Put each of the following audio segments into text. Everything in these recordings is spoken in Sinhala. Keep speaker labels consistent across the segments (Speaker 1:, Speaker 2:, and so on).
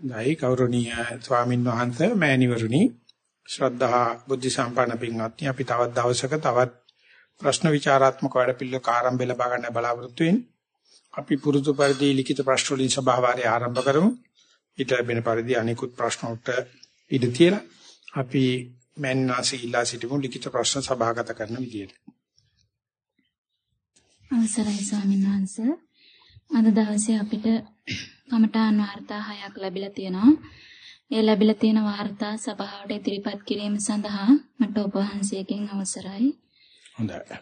Speaker 1: දෛ ගෞරවනීය ස්වාමින් වහන්සේ මෑණිවරුනි ශ්‍රද්ධා බුද්ධ සම්පන්න පින්වත්නි අපි තවත් දවසක තවත් ප්‍රශ්න විචාරාත්මක වැඩපිළිවෙලක ආරම්භය ලබා ගන්න බලාපොරොත්තු වෙන්නේ. අපි පුරුදු පරිදි ලිඛිත ප්‍රශ්න වලින් සභාවාරය ආරම්භ කරමු. ඊට ලැබෙන පරිදි අනිකුත් ප්‍රශ්න වලට ඉඩ තියලා අපි මෑන්නාසී ඉල්ලා සිටිමු ලිඛිත ප්‍රශ්න සභාගත කරන විදියට.
Speaker 2: අවසරයි ස්වාමීන් වහන්සේ. අද දවසේ අපිට කමඨාන් වාර්තා හයක් ලැබිලා තියෙනවා. ඒ ලැබිලා තියෙන වාර්තා සභාවට ඉදිරිපත් කිරීම සඳහා මට ඔබ වහන්සේගෙන් අවසරයි.
Speaker 1: හොඳයි.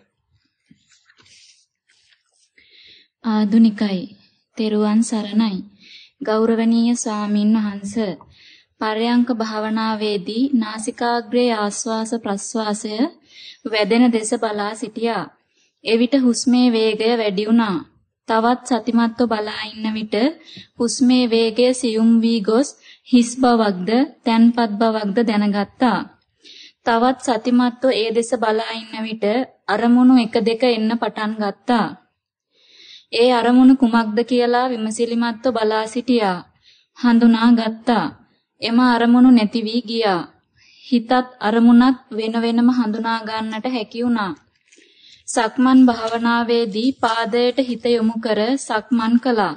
Speaker 2: ආදුනිකයි. තෙරුවන් සරණයි. ගෞරවනීය ස්වාමින් වහන්සේ පරයන්ක භාවනාවේදී නාසිකාග්‍රයේ ආස්වාස ප්‍රස්වාසය වැදෙන දෙස බලා සිටියා. එවිට හුස්මේ වේගය වැඩි වුණා. තවත් සතිමත්ව බලා ඉන්න විට හුස්මේ වේගය සියුම් වී ගොස් හිස් බවක්ද තැන්පත් බවක්ද දැනගත්තා. තවත් සතිමත්ව ඒ දෙස බලා ඉන්න විට අරමුණු එක දෙක එන්න පටන් ගත්තා. ඒ අරමුණු කුමක්ද කියලා විමසිලිමත්ව බලා සිටියා. හඳුනා ගත්තා. එම අරමුණු නැති වී ගියා. හිතත් අරමුණත් වෙන වෙනම හඳුනා ගන්නට හැකි වුණා. සක්මන් භාවනාවේදී පාදයට හිත යොමු කර සක්මන් කළා.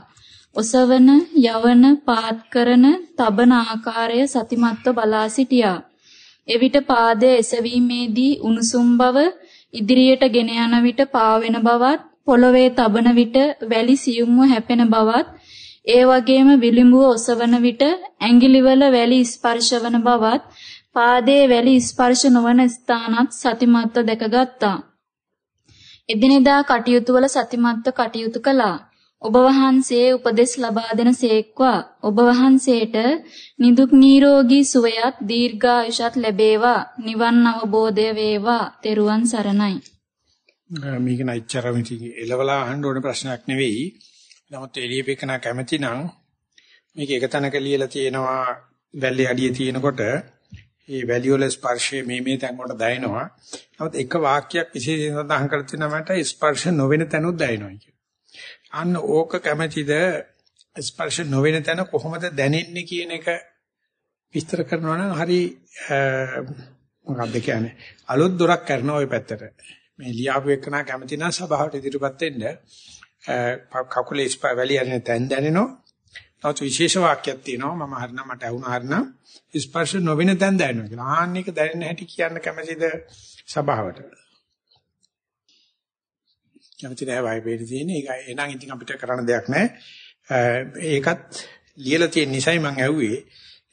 Speaker 2: ඔසවන, යවන, පාත් කරන, තබන ආකාරය සතිමත්ව බලා සිටියා. එවිට පාදයේ එසවීමේදී උණුසුම් බව, ඉදිරියට ගෙන යන විට පාවෙන බවත්, පොළවේ තබන විට වැලි සියුම්ව හැපෙන බවත්, ඒ වගේම විලිඹුව ඔසවන විට ඇඟිලිවල වැලි ස්පර්ශවන බවත්, පාදයේ වැලි ස්පර්ශ නොවන ස්ථානත් සතිමත්ව දැකගත්තා. එදිනෙදා කටයුතු වල සතිමත්ව කටයුතු කළා. ඔබ වහන්සේ උපදෙස් ලබා දෙන සේක්වා. ඔබ වහන්සේට නිදුක් නිරෝගී සුවයත් දීර්ඝායුෂත් ලැබේවා. නිවන් අවබෝධය වේවා. තෙරුවන් සරණයි.
Speaker 1: මේක නයිච්චරම ඉතින් එලවලා අහන්න ඕන ප්‍රශ්නයක් නෙවෙයි. නමුත් එළියපෙකන කැමැති නම් මේක එක තැනක ලියලා තියෙනවා වැල්ලේ අඩිය තියෙනකොට ඒ වැලිය වල ස්පර්ශය මේ මේ තැන් වලට දැනෙනවා. නමුත් එක වාක්‍යයක් විශේෂයෙන් සඳහන් කර තියෙනවා මට ස්පර්ශ නොවන තැනුත් දැනෙනවා කියන. අන්න ඕක කැමැතිද ස්පර්ශ නොවන තැන කොහොමද දැනෙන්නේ කියන එක විස්තර කරනවා නම් හරි මොකක්ද කියන්නේ අලුත් දොරක් කරනවා ওই පැත්තට. මේ ලියාපු එකනා කැමති නම් සභාවට ඉදිරිපත් වෙන්න කකුලේ ස්පර්ශ වැලිය යන තැන් දැනෙනවා. තවත් විශේෂ වාක්‍යයක් තියෙනවා මම හරිනම් මට ඇහුණා හරිනම් ස්පර්ශ නොවෙන තැන් දැනෙනවා කියලා. ආන්න එක දැනෙන හැටි කියන්න කැමතිද සභාවට? කැමති නැහැ වයි වේද තියෙන. ඒක එනං ඉතින් අපිට කරන්න දෙයක් නැහැ. ඒකත් ලියලා තියෙන නිසයි මම ඇහුවේ.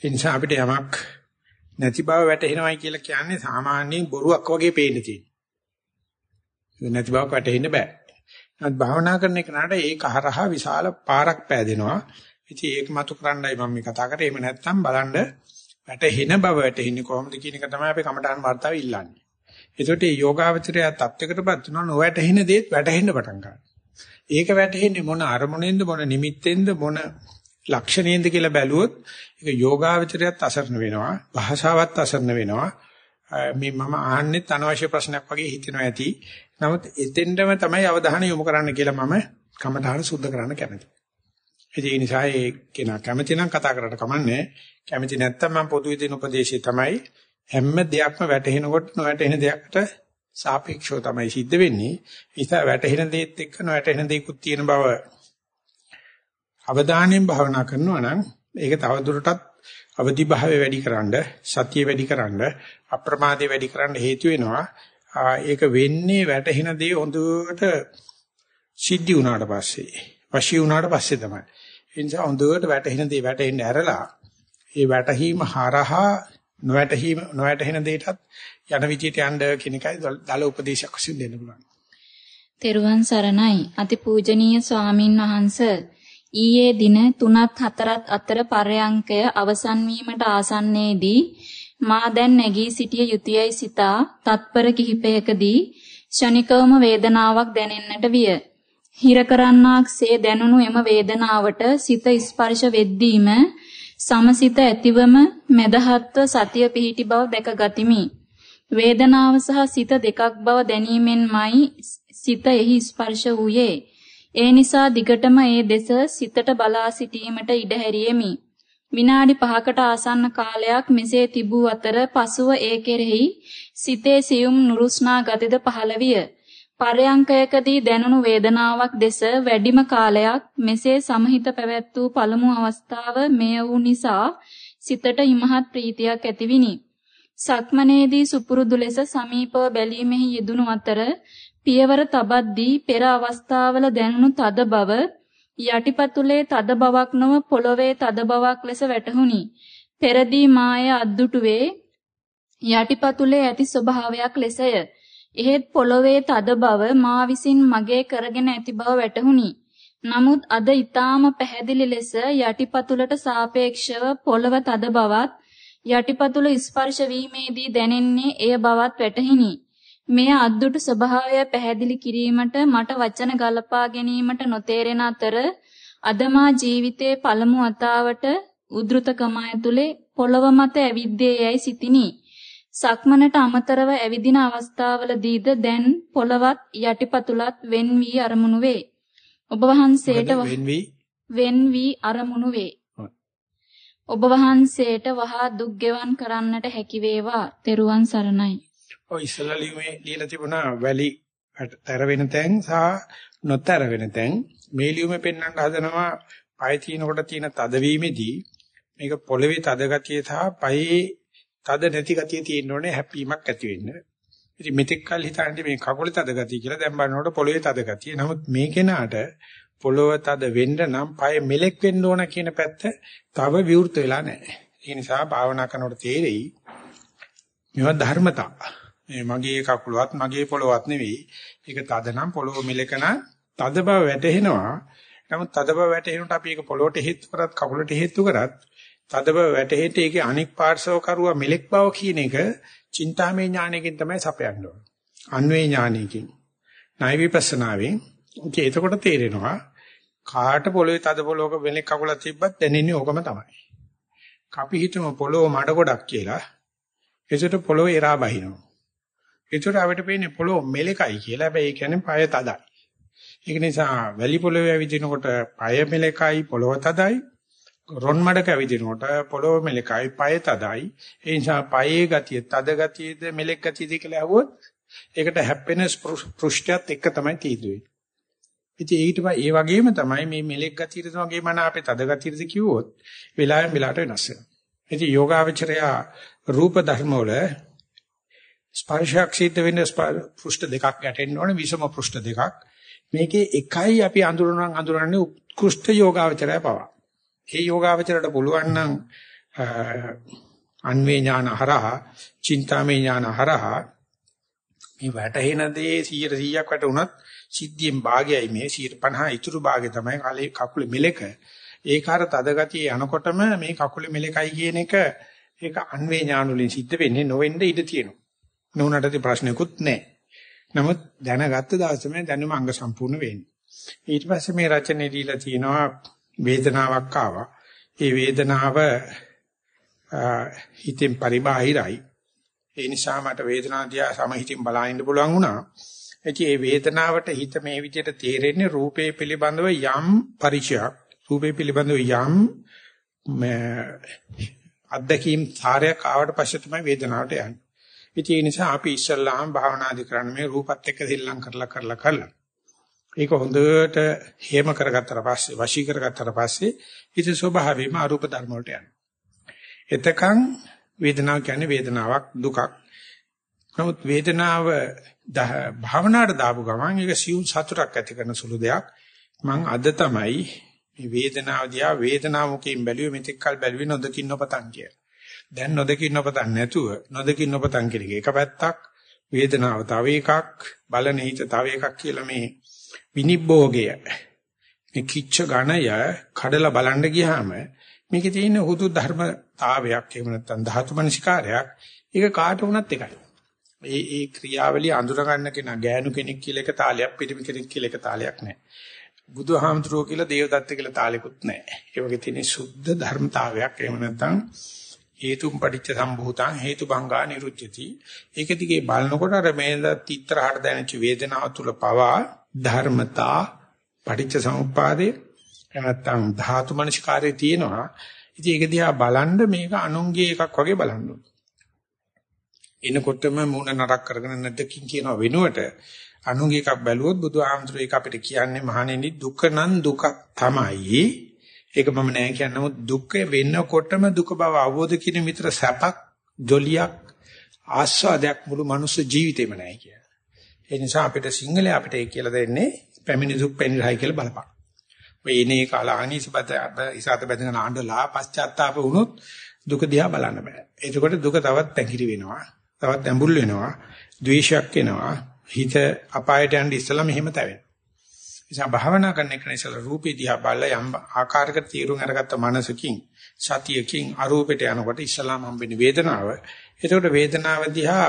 Speaker 1: ඒ නිසා අපිට යමක් නැති බව වැටහෙනවයි කියලා කියන්නේ සාමාන්‍යයෙන් බොරුවක් වගේ පේන්න තියෙනවා. නැති බවක් වැටහෙන්න බෑ. නමුත් භාවනා කරන එක නට ඒක හරහා විශාල පාරක් පෑදෙනවා. ඉතින් ඒක මතු කරන්නයි මම මේ කතා කරේ. එහෙම නැත්නම් බලන්න වැටෙන බව වැටෙන්නේ කොහොමද කියන එක තමයි අපි කමඨාන් වර්තාව ඉල්ලන්නේ. ඒකට මේ යෝගාවචරය තත්ත්වයකටපත් වෙනවා නොවැටෙන දේත් වැටෙන්න පටන් ගන්නවා. ඒක වැටෙන්නේ මොන අරමුණෙන්ද මොන නිමිත්තෙන්ද මොන ලක්ෂණයෙන්ද කියලා බැලුවොත් ඒක යෝගාවචරයත් අසරණ වෙනවා භාෂාවත් අසරණ වෙනවා මේ මම ආන්නෙත් අනවශ්‍ය ප්‍රශ්නයක් වගේ හිතෙනවා ඇති නමුත් එතෙන්ටම තමයි අවධානය යොමු කරන්න කියලා මම කමඨාන සුද්ධ කරන්න කැමතියි ඒ නිසා ඒ කෙනා කැමති නම් කතා කරලා කමන්නේ. කැමති නැත්නම් මම පොදුවේ දෙන උපදේශය තමයි හැම දෙයක්ම වැටහෙනකොට නොවැටෙන දෙයකට සාපේක්ෂව තමයි සිද්ධ වෙන්නේ. ඒ නිසා වැටහෙන දේත් එක්ක නොවැටෙන දේකුත් තියෙන බව අවධානයෙන් භාවනා කරනවා නම් ඒක තවදුරටත් අවදි භාවය වැඩිකරනද සතිය වැඩිකරනද අප්‍රමාදය වැඩිකරනද හේතු වෙනවා. ඒක වෙන්නේ වැටහෙන දේ හොඳට සිද්ධි වුණාට පස්සේ වශී වුණාට පස්සේ තමයි. ඒ නිසා හොඳට වැටහෙන දේ වැටෙන්න ඇරලා ඒ වැටහීම හරහා නොවැටහීම නොවැටහෙන දෙයටත් යන විදියට යන්න කියන එකයි දල උපදේශයක් වශයෙන් දෙන්න පුළුවන්.
Speaker 2: තෙරුවන් සරණයි අතිපූජනීය ස්වාමින් වහන්සේ ඊයේ දින 3ත් 4ත් අතර පරයන්කය අවසන් වීමට ආසන්නයේදී මා දැන් නැගී සිටිය යුතුයයි සිතා තත්පර කිහිපයකදී ෂණිකවම වේදනාවක් දැනෙන්නට විය. හිර කරන්නාක්සේ දැනුණු එම වේදනාවට සිත ස්පර්ශ වෙද්දීම සමසිත ඇතිවම මෙදහත්ව සතිය පිහිටි බව දැක ගතිමි. වේදනාව සහ සිත දෙකක් බව දැනීමෙන්මයි සිත එහි ස්පර්ශ වූයේ. ඒ නිසා දිගටම ඒ දෙස සිතට බලා සිටීමට ඉඩ හැරියෙමි. විනාඩි 5කට ආසන්න කාලයක් මෙසේ තිබූ අතර පසුව ඒ කෙරෙහි සිතේ සියුම් නුරුස්නා ගතිද පහළ විය. පරයන්කයකදී දැනුණු වේදනාවක් දෙස වැඩිම කාලයක් මෙසේ සමහිත පැවැත් වූ පළමු අවස්ථාව මෙය වූ නිසා සිතට හිමහත් ප්‍රීතියක් ඇතිවිනි. සක්මනේදී සුපුරුදු ලෙස සමීපව බැලීමෙහි යෙදුණු අතර පියවර තබද්දී පෙර අවස්ථාවල දැනුණු තද බව යටිපතුලේ තද බවක් නොව පොළවේ තද බවක් ලෙස වැටහුණි. පෙරදී මාය අද්දුටුවේ යටිපතුලේ ඇති ස්වභාවයක් ලෙසය. එහෙත් පොළවේ තද බව මා විසින් මගේ කරගෙන ඇති බව වැටහුණි. නමුත් අද ඊටාම පැහැදිලි ලෙස යටිපතුලට සාපේක්ෂව පොළව තද බවත් යටිපතුල ස්පර්ශ වීමේදී දැනෙන්නේ එය බවත් වැටහිනි. මෙය අද්දුට ස්වභාවය පැහැදිලි කිරීමට මට වචන ගලපා ගැනීමට නොතේරෙන අතර අදමා ජීවිතයේ පළමු වතාවට උද්ෘතකම ඇතුලේ පොළව මත ඇවිද්දේ යයි සිතිනි. සක්මනට අමතරව ඇවිදින අවස්ථාවලදීද දැන් පොළවත් යටිපතුලත් වෙන් වී අරමුණු වේ. ඔබ වහන්සේට වෙන් වී අරමුණු වේ. ඔබ වහන්සේට වහා දුක් ගෙවන් කරන්නට හැකි වේවා. තෙරුවන් සරණයි.
Speaker 1: ඔය ඉස්සලා ලියුමේ ලියලා තිබුණා වැලි තර වෙන තැන් සහ නොතර වෙන තැන් මේ ලියුමේ පෙන්වන්න හදනවා පය තිනකොට තියෙන තදවීමේදී මේක පොළවේ තද ගතිය සහ පයේ තද නැති ගතිය තියෙන්න ඕනේ හැප්පීමක් ඇති වෙන්න. ඉතින් මෙතෙක් කල් හිතන්නේ මේ කකුලේ තද ගතිය කියලා දැන් බලනකොට පොළවේ තද ගතිය. නමුත් මේ කෙනාට පොළව තද වෙන්න නම් පය මෙලෙක් වෙන්න ඕන කියන පැත්ත තව විවෘත වෙලා නැහැ. ඒ නිසා භාවනා කරනකොට තේරෙයි මේවා ධර්මතා. මේ මගේ කකුලවත් මගේ පොළවත් නෙවෙයි. ඒක තද නම් පොළොව මෙලකන තද බව වැටහෙනවා. නමුත් තද බව වැටෙනකොට අපි ඒක පොළොවට හේතු කරත් කකුලට හේතු කරත් තද බව වැටහෙට ඒකේ අනික් පාර්ශව කරුවා මෙලෙක් බව කියන එක චින්තාමය ඥානයකින් තමයි සපයන්න ඕන. අන්වේ ඥානයකින්. ණය විපස්සනාවෙන්. ඒක එතකොට තේරෙනවා කාට පොළොවේ තද පොළොවක මෙලෙක් කකුලක් තිබ්බත් දැනෙන්නේ ඕකම තමයි. අපි හිතමු පොළොව මඩ ගොඩක් කියලා. ඒසට පොළොව එරා බහිනවා. ඒතර අපිට පේන්නේ පොළොව මෙලකයි කියලා. හැබැයි ඒ කියන්නේ පය තදයි. ඒක නිසා වැලි පොළොවේ ඇවිදිනකොට පය මෙලකයි පොළොව තදයි. රොන් මඩක ඇවිදිනකොට පොළොව මෙලකයි පය තදයි. ඒ නිසා පයේ ගතිය තද ගතියද මෙලෙක් ගතියද කියලා අහුවොත් ඒකට හැප්පෙන පෘෂ්ඨයත් එක තමයි තීදුවේ. ඉතින් ඊට පස්සේ ඒ වගේම තමයි මේ මෙලෙක් ගතියද වගේ මන අපේ තද ගතියද කිව්වොත් වෙලාවෙන් වෙලාවට වෙනස් වෙනවා. ඉතින් යෝගාවචරය රූප ධර්ම වල ස්පර්ශයක් සිද්ධ වෙන පෘෂ්ඨ දෙකක් ගැටෙන්න ඕනේ විෂම පෘෂ්ඨ දෙකක්. මේකේ එකයි අපි අඳුරන අඳුරන්නේ උත්කෘෂ්ඨ යෝගාවචරය පවා. ඒ යෝගාවචරයට පුළුවන් නම් අන්වේ ඥාන හරහා, චින්තාමේ ඥාන හරහා මේ වැටහෙන දේ 100%ක් වැටුණත් සිද්ධියෙන් භාගයයි මේ 150 ඉතුරු භාගය තමයි කලේ කකුලේ මෙලක. ඒක අර තද ගතිය යනකොටම මේ කකුලේ මෙලකයි කියන එක ඒක අන්වේ ඥාන වලින් සිද්ධ වෙන්නේ නොවෙන්න ඉඩ තියෙනවා. නුනටදී ප්‍රශ්නකුත් නැහැ. නමුත් දැනගත්ත දවසේම දැනුම අංග සම්පූර්ණ වෙන්නේ. ඊට පස්සේ මේ රචනයේ දීලා තියෙනවා වේදනාවක් ආවා. ඒ වේදනාව හිතෙන් පරිබාහිරයි. ඒ නිසා මට වේදනාව දිහා සමහිතින් බලන්න පුළුවන් වුණා. එචේ මේ වේදනාවට හිත මේ විදිහට තේරෙන්නේ රූපේ පිළිබඳව යම් පරිචයක්. රූපේ පිළිබඳව යම් අත්දැකීම් සාරයක් ආවට පස්සේ තමයි වේදනාවට යන්නේ. ඉතින් ඒ නිසා අපි ඉස්සල්ලාම භාවනාදි කරන්නේ මේ රූපත් එක්ක දෙල්ලම් කරලා කරලා කරලා. ඒක හොඳට හේම කරගත්තට පස්සේ වශී කරගත්තට පස්සේ හිත ස්වභාවයෙන්ම අරූප ධර්ම වලට යනවා. එතකන් වේදනාව කියන්නේ වේදනාවක් දුකක්. නමුත් වේදනාව භාවනාවට දාපු ගමන් ඒක සියුම් සතුටක් ඇති කරන සුළු දෙයක්. මම අද තමයි මේ වේදනාව දිහා වේදනාව මුකින් බැලුවේ මෙතෙක් කල බැලුවේ නොදකින් නොපතන් කියලා. දැන් නොදකින් නොපතන් නැතුව නොදකින් නොපතන් කියන එක පැත්තක් වේදනාව තව එකක් බලන හිත තව එකක් කියලා මේ විනිබ්බෝගය මේ කිච්ච ගණය කඩලා බලන්න ගියාම මේකේ තියෙන හුදු ධර්මතාවයක් එහෙම නැත්නම් ධාතු මනසිකාරයක් ඒක කාට වුණත් එකයි. ඒ ඒ ක්‍රියාවලිය අඳුර ගන්න කෙනා ගෑනු කෙනෙක් කියලා එක තාලයක් පිටිමි කෙනෙක් කියලා එක තාලයක් නැහැ. බුදුහාමුදුරුවෝ කියලා දේවදත්ත කියලා තාලෙකුත් නැහැ. ඒ වගේ තියෙන සුද්ධ ධර්මතාවයක් එහෙම නැත්නම් හේතුම් පටිච්ච සම්භූතං හේතු බංගා නිරුච්චති. ඒක දිගේ බලනකොට අර මේ තිත්‍රහට දැනෙච්ච වේදනාව තුල පවා ධර්මතා පටිච්ච සමුප්පාදේ නැත්තම් ධාතු මනස්කාරයේ තියෙනවා. ඉතින් ඒක දිහා බලන්න මේක අනුන්ගේ එකක් වගේ බලන්න ඕනේ. එනකොටම මූණ නරක් කරගෙන නැද්දකින් කියන වෙනුවට අනුන්ගේ එකක් බැලුවොත් බුදුහාමුදුරු ඒක අපිට කියන්නේ මහණෙනි දුක නම් දුක තමයි. ඒක මම නෑ කියන්නේ නමුත් දුක වෙනකොටම දුක බව අවබෝධ කිරීම විතර සැපක් ජොලියක් ආස්වාදයක් මුළු මනුස්ස ජීවිතේම නෑ කිය. ඒ නිසා අපිට සිංහලයේ අපිට ඒ කියලා දෙන්නේ පැමිණි දුක් පැමිණිරයි කියලා බලපන්. ඔය එනේ කාලාහනි ඉසපත ඉසాత බැඳගෙන ආණ්ඩලා පශ්චාත්තාප වුණොත් දුක දිහා බලන්න බෑ. එතකොට දුක තවත් පැකිලි වෙනවා. තවත් ඇඹුල් වෙනවා. ද්වේෂයක් එනවා. හිත අපායට යන්න ඉස්සලා මෙහෙම තැවෙනවා. නිසා භාවනා කරන එක නිසා රූපේ දිහා බලලා යම් ආකාරයකට තීරුම් අරගත්ත මනසකින් සතියකින් අරූපෙට යනකොට ඉස්සලාම හම්බෙන වේදනාව. එතකොට වේදනාව දිහා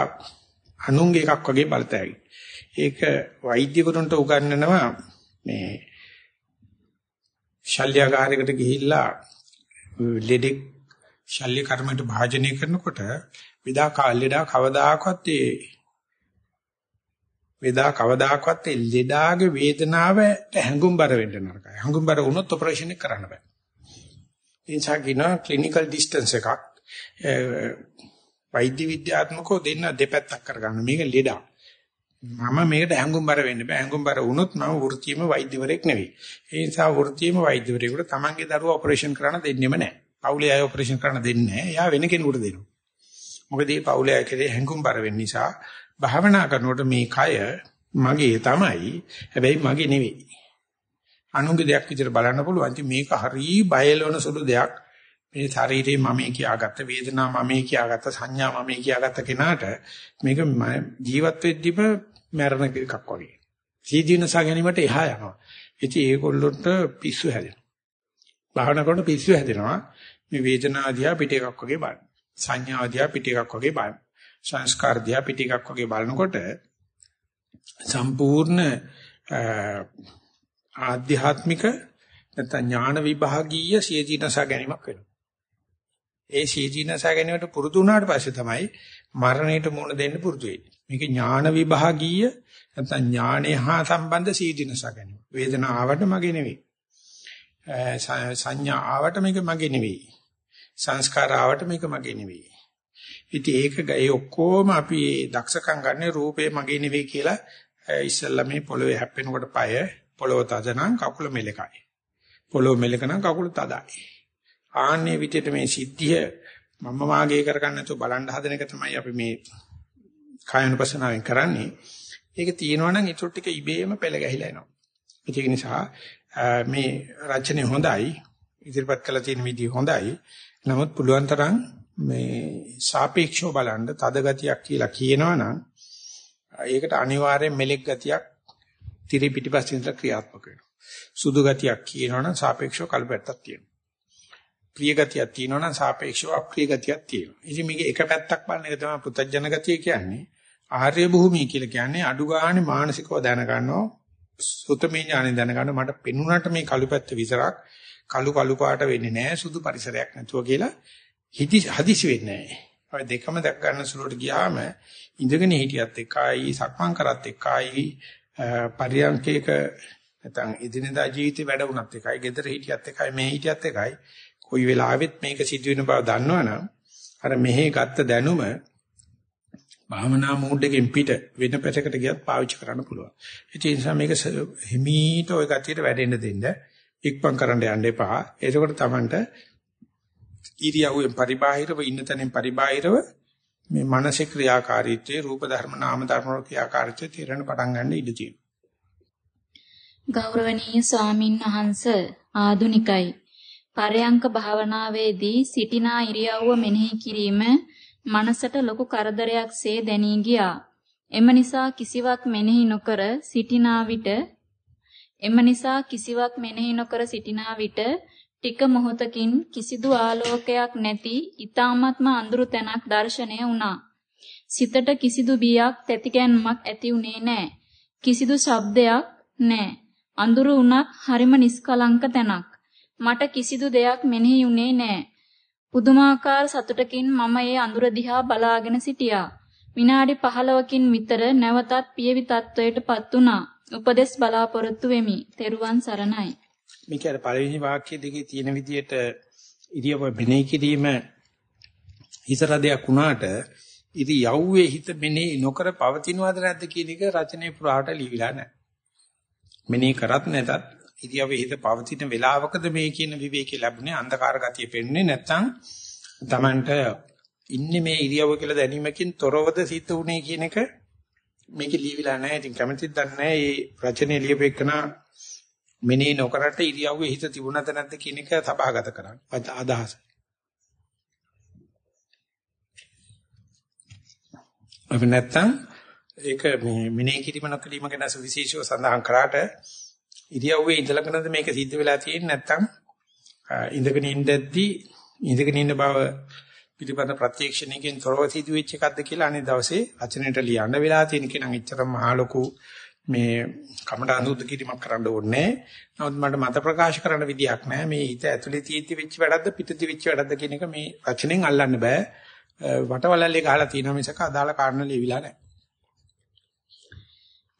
Speaker 1: අනුන්ගේ එකක් වගේ බලතැයි. ඒක වෛද්‍යවරුන්ට උගන්වනවා මේ ශල්‍යගාරයකට ගිහිල්ලා ලෙඩෙක් ශල්‍ය කර්මයට භාජනය කරනකොට විදා කාලෙඩා කවදාකවත් ඒ වේදා කවදාකවත් ඒ ලෙඩාගේ වේදනාවට හැඟුම්බර වෙන්න නරකයි. හැඟුම්බර වුණොත් ඔපරේෂන් එක කරන්න බෑ. ඒ නිසා කියනවා ක්ලිනිකල් ඩිස්ටන්ස් එකක් වෛද්‍ය විද්‍යාත්මකව දෙන්න දෙපැත්තක් කරගන්න. මේක ලෙඩා. මම මේකට හැඟුම්බර වෙන්න බෑ. හැඟුම්බර වුණොත් මම වෘත්තියම වෛද්‍යවරයෙක් නෙවෙයි. ඒ නිසා වෘත්තියම වෛද්‍යවරයෙකුට තමන්ගේ දරුවා ඔපරේෂන් කරන්න දෙන්නෙම නෑ. පවුලේ අය ඔපරේෂන් කරන්න දෙන්නේ නෑ. එයා වෙන කෙනෙකුට දෙනවා. මොකද මේ පවුලේ අය කෙරේ හැඟුම්බර වෙන්න නිසා භාවනා කරනකොට මේ කය මගේ තමයි. හැබැයි මගේ නෙවෙයි. අනුන්ගේ දෙයක් විදිහට බලන්න පුළුවන්. ඉතින් මේක හරි බයලවන සුළු දෙයක්. මේ ශරීරේ මමයි කියාගත්ත වේදනා මමයි කියාගත්ත සංඥා මමයි කියාගත්ත කෙනාට මේක ජීවත් වෙද්දිම මරණ එකක් වගේ. සීදීනසා ගැනීමට එහා යනවා. ඉතින් ඒගොල්ලොන්ට පිස්සු හැදෙනවා. භාවනා කරනකොට පිස්සු හැදෙනවා. මේ වේදනා දිහා පිට එකක් වගේ බලන්න. සංඥා දිහා පිට එකක් වගේ බලන්න. සංස්කාර දිහා පිට එකක් වගේ බලනකොට සම්පූර්ණ ආධ්‍යාත්මික නැත්නම් ඥාන විභාගීය සියදීනස ගැනීමක් වෙනවා. ඒ සියදීනස ගැනීමට පුරුදු වුණාට පස්සේ තමයි මරණයට මුහුණ දෙන්න පුරුදු වෙන්නේ. මේක ඥාන විභාගීය නැත්නම් ඥානය හා සම්බන්ධ සියදීනස ගැනීම. වේදනාව ආවට මගේ නෙවෙයි. සංඥා ආවට මේක මගේ නෙවෙයි. සංස්කාර ආවට මේක මගේ නෙවෙයි. ඉතින් ඒක ඒ ඔක්කොම අපි දක්ෂකම් ගන්න රූපේ මගේ නෙවෙයි කියලා ඉස්සල්ලා මේ පොළවේ හැප්පෙනකොට পায় පොළව තදනම් කකුල මෙලකයි. පොළව මෙලකනම් කකුල තදයි. ආන්නේ විදිහට මේ සිද්ධිය මම වාගේ කරගන්න නැතුව බලන් හදන එක තමයි අපි මේ කායනුපසනාවෙන් කරන්නේ. ඒක තියෙනවා නම් ඊටු ටික ඉබේම පෙළ ගැහිලා එනවා. ඒක නිසා මේ රචනය හොඳයි. ඉදිරිපත් කළ තියෙන විදිහ හොඳයි. නමුත් පුළුවන් තරම් මේ සාපේක්ෂව බලන්න තද ගතියක් කියලා කියනවනම් ඒකට අනිවාර්යෙන් මෙලෙක් ගතියක් tiri පිටිපස්සින් ඉඳලා ක්‍රියාත්මක වෙනවා. සුදු ගතියක් කියනවනම් සාපේක්ෂව කල්පැත්තක් තියෙනවා. ප්‍රිය ගතියක් තියෙනවනම් සාපේක්ෂව අප්‍රිය ගතියක් තියෙනවා. ඉතින් මේක එක පැත්තක් බලන එක තමයි පුතඥ ගතිය කියන්නේ. ආර්ය භූමිය කියලා කියන්නේ අඩු ගානේ මානසිකව දැනගන්නවා. සුතමේ ඥානෙ දැනගන්න මට පෙනුනට මේ කළු පැත්ත විතරක් කළු කළු පාට වෙන්නේ නැහැ සුදු පරිසරයක් නැතුව කියලා හිති හදිසි වෙන්නේ නැහැ. ඔය දෙකම දැක් ගන්න සුළුට ගියාම ඉඳගෙන හිටියත් එකයි සක්මන් කරත් එකයි පරියන්කේක නැත්නම් එදිනදා ජීවිතේ වැඩ වුණත් එකයි ගෙදර හිටියත් එකයි මේ හිටියත් එකයි කොයි වෙලාවෙත් මේක සිදුවෙන බව දන්නවනම් අර මෙහි ගත්ත දැනුම භාවනා මූඩ් එකෙන් පිට වෙන පැත්තකට ගියත් පාවිච්චි කරන්න පුළුවන්. ඒ නිසා මේක හිමීට ওই ගතියට වැඩෙන්න දෙන්න ඉක්පන් කරන්න යන්න එපා. එතකොට Tamanට ඉරියව්වෙන් පරිබාහිරව ඉන්න තැනින් පරිබාහිරව මේ මානසික ක්‍රියාකාරීත්වයේ රූප ධර්ම නාම ධර්ම වල ක්‍රියාකාරීත්වය තීරණ පටන් ගන්න ඉඩ තියෙනවා.
Speaker 2: ගෞරවනීය ස්වාමින් වහන්සේ ආදුනිකයි. පරයන්ක භාවනාවේදී සිටිනා ඉරියව්ව මෙනෙහි කිරීම මනසට ලොකු කරදරයක්සේ දැනී ගියා. එම නිසා කිසිවක් මෙනෙහි නොකර සිටිනා විට එම නිසා කිසිවක් මෙනෙහි නොකර සිටිනා විට ටික මොහොතකින් කිසිදු ආලෝකයක් නැති ඊ타ත්ම අඳුරු තැනක් දැర్శණය වුණා. සිතට කිසිදු බියක් තැතිගැන්මක් ඇති උනේ නැහැ. කිසිදු ශබ්දයක් නැහැ. අඳුරු වුණත් හරිම නිස්කලංක තැනක්. මට කිසිදු දෙයක් මෙනෙහි වුණේ නැහැ. පුදුමාකාර සතුටකින් මම ඒ අඳුර දිහා බලාගෙන සිටියා. විනාඩි 15කින් විතර නැවතත් පියවි තත්වයට පත් වුණා. උපදෙස් බලාපොරොත්තු වෙමි. තෙරුවන් සරණයි.
Speaker 1: මේක අර පළවෙනි වාක්‍ය දෙකේ තියෙන විදිහට ඉරියව මෙනෙහි කිරීම හිතරදයක් වුණාට ඉතින් යව්වේ හිත මෙනෙහි නොකර පවතිනවද නැද්ද කියන එක රචනයේ පුරාට ලියවිලා නැහැ. මෙනෙහි කරත් නැතත් ඉරියව්වේ හිත පවතින වෙලාවකද මේ කියන විවේකී ලැබුණේ අන්ධකාර ගතිය පෙන්නේ නැත්නම් Tamanට ඉන්නේ මේ ඉරියව්ව කියලා දැනීමකින් තොරවද සිද්ධ උනේ කියන එක මේකේ ලියවිලා නැහැ. ඉතින් කැමතිද දන්නේ නැහැ. මේ රචනයේ ලියපෙකන මෙනෙහි නොකරට ඉරියව්වේ හිත තිබුණද නැද්ද කියන එක සභාගත කරන්න. අදහස. අපි නැත්තම් ඒක මේ මෙනෙහි කිරීම නොකිරීම ගැන විශේෂව සඳහන් කරාට ඉරියව්වේ ඉඳලාගෙනද මේක සිද්ධ වෙලා තියෙන්නේ නැත්තම් ඉඳගෙන ඉඳද්දී ඉඳගෙන ඉන්න බව පිළිබඳ ප්‍රත්‍යක්ෂණයකින් තොරව සිදුවෙච්ච එකක්ද කියලා අනේ දවසේ රචනෙට ලියන්න වෙලා තියෙන කෙනා එච්චරම මහා ලොකු මේ කමඩ අනුද්ද කිරීමක් කරන්න ඕනේ. නමුත් මට මත ප්‍රකාශ කරන්න විදියක් නැහැ. මේ හිත ඇතුලේ තියෙද්දි වෙච්ච වැඩක්ද පිටදී වෙච්ච වැඩක්ද කියන එක මේ රචනෙන් අල්ලන්න බෑ. වටවලල්ලේ ගහලා තියෙනවා මිසක අදාළ කාරණා ලියවිලා නැහැ.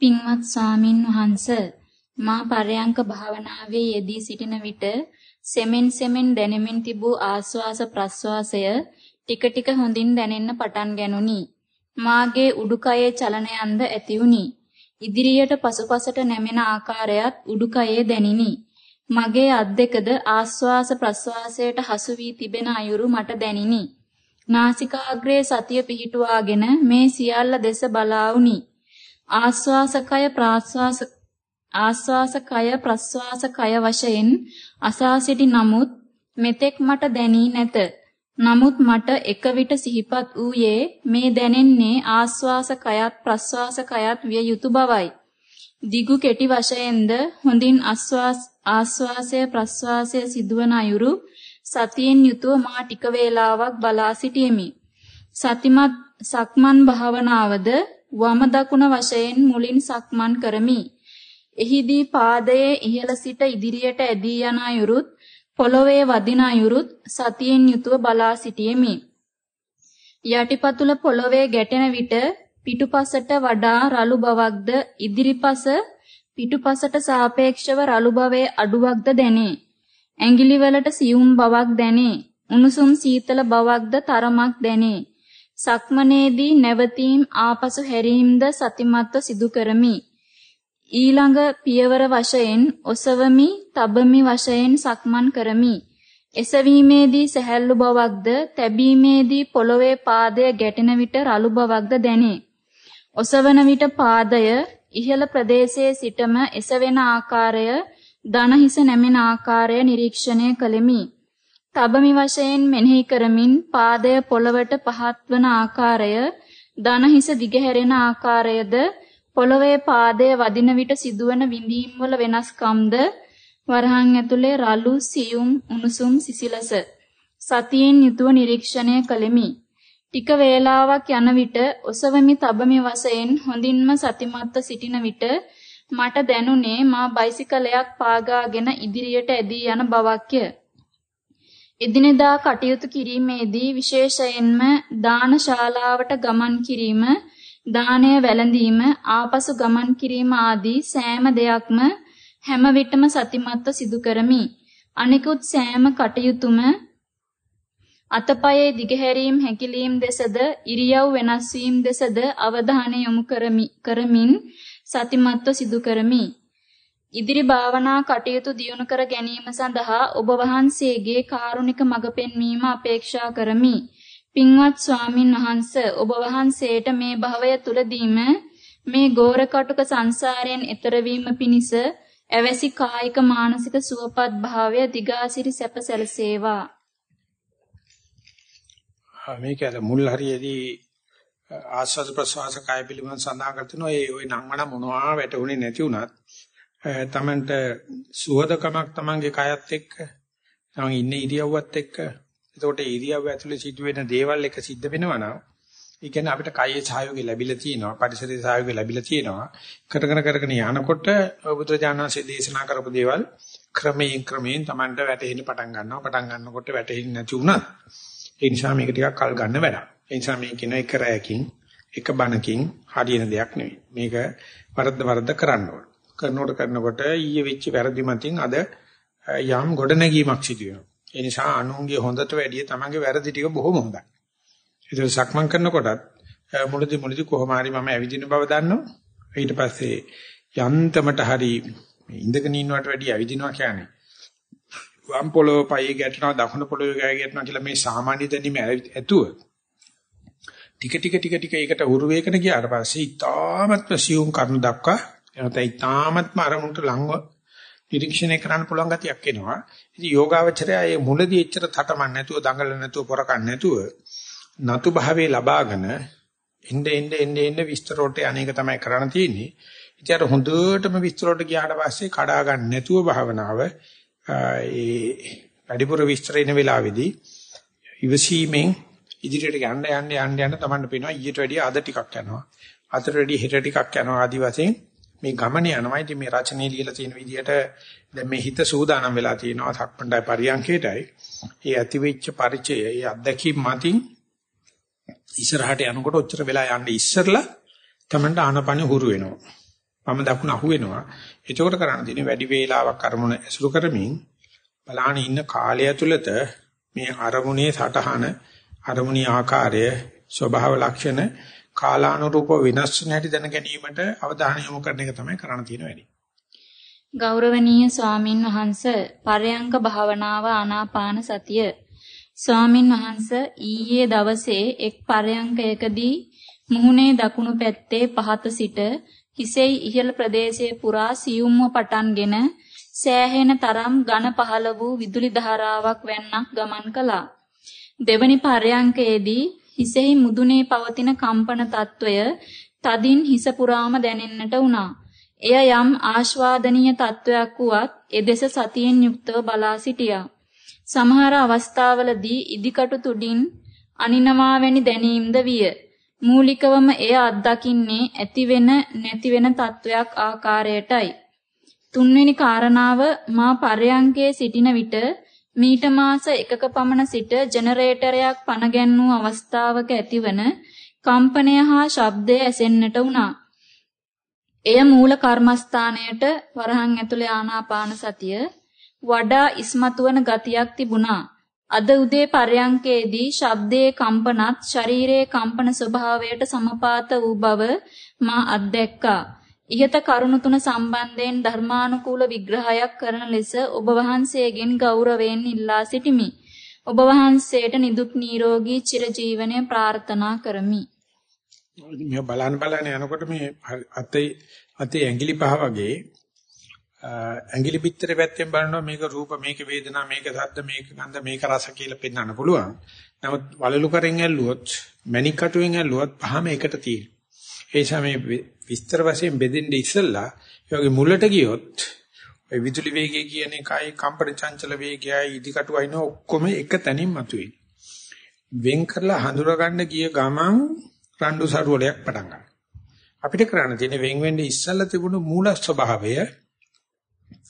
Speaker 2: පින්වත් ස්වාමින් වහන්සේ මා පරයන්ක භාවනාවේ යෙදී සිටින විට සෙමෙන් සෙමෙන් දැනෙමින් තිබූ ආස්වාස ප්‍රස්වාසය ටික ටික හොඳින් දැනෙන්න පටන් ගැනුනි. මාගේ උඩුකයේ චලනයන්ද ඇති වුනි. ඉදිරියට පසුපසට නැමෙන ආකාරයත් උඩුකයේ දැනිනි. මගේ අත් දෙකද ආස්වාස ප්‍රස්වාසයට හසු වී තිබෙන අයුරු මට දැනිනි. නාසිකාග්‍රේ සතිය පිහිටුවාගෙන මේ සියල්ල දෙස බලා වුනි. ආස්වාසකය ප්‍රාස්වාස ආස්වාසකය ප්‍රස්වාසකය වශයෙන් අසා සිටි නමුත් මෙතෙක් මට දැනී නැත. නමුත් මට එක විට සිහිපත් වූයේ මේ දැනෙන්නේ ආස්වාස කයත් ප්‍රස්වාස කයත් විය යුතු බවයි. දිගු කෙටි වශයෙන්ද හොඳින් ආස්වාස් ආස්වාසය ප්‍රස්වාසය සිදුවන අයුරු සතියෙන් යුතුව මා ටික වේලාවක් බලා සිටියෙමි. සතිමත් සක්මන් භාවනාවද වම දකුණ වශයෙන් මුලින් සක්මන් කරමි. එහිදී පාදයේ ඉහළ සිට ඉදිරියට ඇදී යන අයුරුත් පොළොවේ වදින අයුරුත් සතියෙන් යුතුව බලා සිටියෙමි. යටිපතුල පොළොවේ ගැටෙන විට පිටුපසට වඩා රළු බවක්ද ඉදිරිපස පිටුපසට සාපේක්ෂව රළු භවයේ අඩුවක්ද දැනේ. ඇඟිලි වලට සියුම් බවක් දැනේ. උණුසුම් සීතල බවක්ද තරමක් දැනේ. සක්මනේදී නැවතීම් ආපසු හැරීම්ද සතිමත්ව සිදු කරමි. ඊළඟ පියවර වශයෙන් ඔසවමි, තබමි වශයෙන් සක්මන් කරමි. එසවීමේදී සැහැල්ලු බවක්ද, තැබීමේදී පොළවේ පාදය ගැටෙන විට රළු බවක්ද දැනේ. ඔසවන විට පාදය ඉහළ ප්‍රදේශයේ සිටම එසවෙන ආකාරය, දන හිස නැමෙන ආකාරය නිරීක්ෂණය කළෙමි. තබමි වශයෙන් මෙනෙහි කරමින් පාදය පොළවට පහත් වන ආකාරය, දන හිස දිගහැරෙන ආකාරයද පොළවේ පාදයේ වදින විට සිදුවන විඳීම් වල වෙනස්කම්ද වරහන් ඇතුලේ රළු සියුම් උණුසුම් සිසිලස සතියෙන් යුතුව නිරීක්ෂණය කළෙමි. ටික වේලාවක් යන විට ඔසවමි තබමි වශයෙන් හොඳින්ම සතිමත්ව සිටින විට මට දැනුනේ මා බයිසිකලයක් පාගාගෙන ඉදිරියට ඇදී යන බවක්ය. එදිනෙදා කටයුතු කිරීමේදී විශේෂයෙන්ම දාන ශාලාවට ගමන් කිරීම දාණය වැළඳීම, ආපසු ගමන් කිරීම ආදී සෑම දෙයක්ම හැම විටම සතිමත්ව සිදු කරමි. අනිකුත් සෑම කටයුතුම අතපයේ දිගහැරීම් හැකිලීම් දෙසද ඉරියව් වෙනස් වීම දෙසද අවධානය යොමු කරමි කරමින් සතිමත්ව සිදු කරමි. ඉදිරි භාවනා කටයුතු දියුණු කර ගැනීම සඳහා ඔබ වහන්සේගේ කාරුණික මඟ පෙන්වීම අපේක්ෂා කරමි. පින්වත් ස්වාමින් වහන්ස ඔබ වහන්සේට මේ භවය තුලදීම මේ ගෝර කටුක සංසාරයෙන් එතර වීම පිණිස ඇවැසි කායික මානසික සුවපත් භාවය දිගාසිරි සැප සැලසේවා.
Speaker 1: මේක අර මුල් හරියේදී ආස්වාද ප්‍රසවාස කාය පිළිබඳ සඳහන් කරනවා ඒ ওই නංවන මොනවා වැටුනේ නැති වුණත් තමන්ට සුවදකමක් තමන්ගේ කයත් එක්ක තමන් ඉන්නේ ඉරියව්වත් එක්ක එතකොට ඉරියව්ව ඇතුලේ සිදුවෙන දේවල් එක සිද්ධ වෙනවා නම් ඒ කියන්නේ අපිට කයේ සහයෝගය ලැබිලා තියෙනවා පරිසරයේ සහයෝගය ලැබිලා තියෙනවා. කරගෙන කරගෙන යනකොට බුදුරජාණන්සේ දේශනා කරපු දේවල් ක්‍රමයෙන් ක්‍රමයෙන් Tamanට වැටහෙන්න පටන් ගන්නවා. පටන් ගන්නකොට වැටහෙන්නේ නැති වුණත් ඒ නිසා මේක ටිකක් කල් ගන්න වැඩක්. ඒ නිසා මේ කියන එක රැයකින් එක බණකින් හරියන දෙයක් නෙවෙයි. මේක වරද්ද වරද්ද කරන්න ඕන. කරනකොට කරනකොට ඊයේ වෙච්ච වැරදි මතින් අද යම් ගොඩනැගීමක් සිදු වෙනවා. ඒ නිසා අනුන්ගේ හොඳට වැඩිය තමන්ගේ වැරදි ටික බොහොම හොඳයි. ඒක සක්මන් කරනකොටත් මුලදි මුලදි කොහොම හරි මම ඇවිදින බව දන්නවා. ඊට පස්සේ යන්තමට හරි ඉඳගෙන ඉන්නවට වැඩිය ඇවිදිනවා කියන්නේ වම් පොළොව පයේ ගැටෙනවා දකුණු පොළොවේ ගෑ ගැටෙනවා කියලා මේ සාමාන්‍ය දැනීම ඇතුව ටික ටික ටික ටික ඒකට උරු වේකන ගියාට පස්සේ ඊටාමත්ම සියුම් කරුණු දක්වා එනත ඊටාමත්ම අරමුණට ලංව නිරීක්ෂණය කරන්න පුළුවන් ගතියක් එනවා. ඉතින් යෝගාවචරය ඒ මුලදී එච්චර තටමන් නැතුව දඟල නැතුව පොරකන් නැතුව නතු භාවයේ ලබාගෙන එnde ende ende ende විස්තරෝට අනේක තමයි කරන්න තියෙන්නේ. ඉතින් අර හොඳටම විස්තරෝට ගියාට පස්සේ කඩා ගන්න නැතුව භාවනාව ඒ වැඩිපුර විස්තර ඉන වෙලාවේදී ඉවසීමෙන් ඉදිරියට යන්න යන්න යන්න යන්න තමයි පේනවා ඊට වැඩිය අද ටිකක් යනවා. අතට වැඩිය හෙට ටිකක් යනවා ආදි වශයෙන් මේ ගමන යනවා. ඉතින් මේ රචනයේ ලියලා තියෙන විදිහට දැන් මේ හිත සූදානම් වෙලා තියෙනවා සක්මණ්ඩයි පරියන්කේටයි. ඒ ඇතිවෙච්ච ಪರಿචය, ඒ අත්දැකීම් මතින් ඉස්සරහට යනකොට ඔච්චර වෙලා යන්න ඉස්සරලා තමන්ට ආනපන හුරු වෙනවා. මම දකුණ අහු වෙනවා. එතකොට කරන්න තියෙන්නේ වැඩි වේලාවක් අරමුණ ඇසුරු කරමින් බලාන ඉන්න කාලය ඇතුළත මේ අරමුණේ සටහන අරමුණේ ආකාරය ස්වභාව ලක්ෂණ කාලානුරූප වෙනස් නැටි දැන ගැනීමට අවධානය යොමු කරන එක තමයි කරන්න තියෙන වැඩි.
Speaker 2: ගෞරවනීය ස්වාමින් වහන්ස පරයන්ක භාවනාව ආනාපාන සතිය ස්වාමින් වහන්ස ඊයේ දවසේ එක් පරයන්කයකදී මුහුණේ දකුණු පැත්තේ පහත සිට හිසෙහි ඉහළ ප්‍රදේශයේ පුරා සියුම්ව පටන්ගෙන සෑහෙන තරම් ඝන පහළ වූ විදුලි ධාරාවක් වැන්නක් ගමන් කළා. දෙවනි පරයන්කයේදී හිසෙහි මුදුනේ පවතින කම්පන తত্ত্বය තදින් හිස පුරාම දැනෙන්නට වුණා. එය යම් ආස්වාදනීය తত্ত্বයක් වුවත් එදෙස සතියෙන් යුක්තව බලා සිටියා. සමහර අවස්ථාවලදී ඉදිකටු තුඩින් අනිනවා වැනි දැනීමද විය. මූලිකවම එය අත්දකින්නේ ඇතිවෙන නැතිවෙන తত্ত্বයක් ආකාරයටයි. තුන්වෙනි කාරණාව මා පරයන්කේ සිටින විට මීට මාස එකක පමණ සිට ජෙනරේටරයක් පණ ගැන්වූ අවස්ථාවක ඇතිවන කම්පනය හා ශබ්දය ඇසෙන්නට වුණා. එය මූල කර්මස්ථානයට වරහන් ඇතුලේ ආනාපාන සතිය වඩා ඉස්මතු වන ගතියක් තිබුණා. අද උදේ පරයන්කේදී ශබ්දයේ කම්පනත් ශරීරයේ කම්පන ස්වභාවයට සමපාත වූ බව මා අත්දැක්කා. ඉහත කරුණු තුන සම්බන්ධයෙන් ධර්මානුකූල විග්‍රහයක් කරන ලෙස ඔබ වහන්සේගෙන් ගෞරවයෙන් ඉල්ලා සිටිමි. ඔබ වහන්සේට නිදුක් නිරෝගී චිරජීවනය ප්‍රාර්ථනා කරමි.
Speaker 1: මේ බලන බලන යනකොට මේ අතේ අතේ ඇඟිලි පහ වගේ ඇඟිලි පිටරේ පැත්තෙන් බලනවා මේක රූප මේක වේදනා මේක ශබ්ද මේක ගන්ධ මේක රස කියලා පෙන්වන්න පුළුවන්. නමුත් වලලු කරෙන් ඇල්ලුවොත් මණික් කටුවෙන් ඇල්ලුවොත් පහම එකට තියෙනවා. ඒ නිසා මේ විස්තර වශයෙන් බෙදෙන්න ඉස්සෙල්ලා ඒ වගේ මුලට ගියොත් ඔය විදුලි වේගය කියන එකයි කම්පන චංචල වේගයයි ඉදිකටු වයින් ඔක්කොම එක තැනින් මතුවේ. වෙන් කරලා හඳුනා ගන්න ගිය ගමන් රණ්ඩු සරුවලයක් පටන් ගන්නවා. අපිට කරන්න තියෙන්නේ වෙන් වෙන්නේ ඉස්සෙල්ලා තිබුණු මූල ස්වභාවය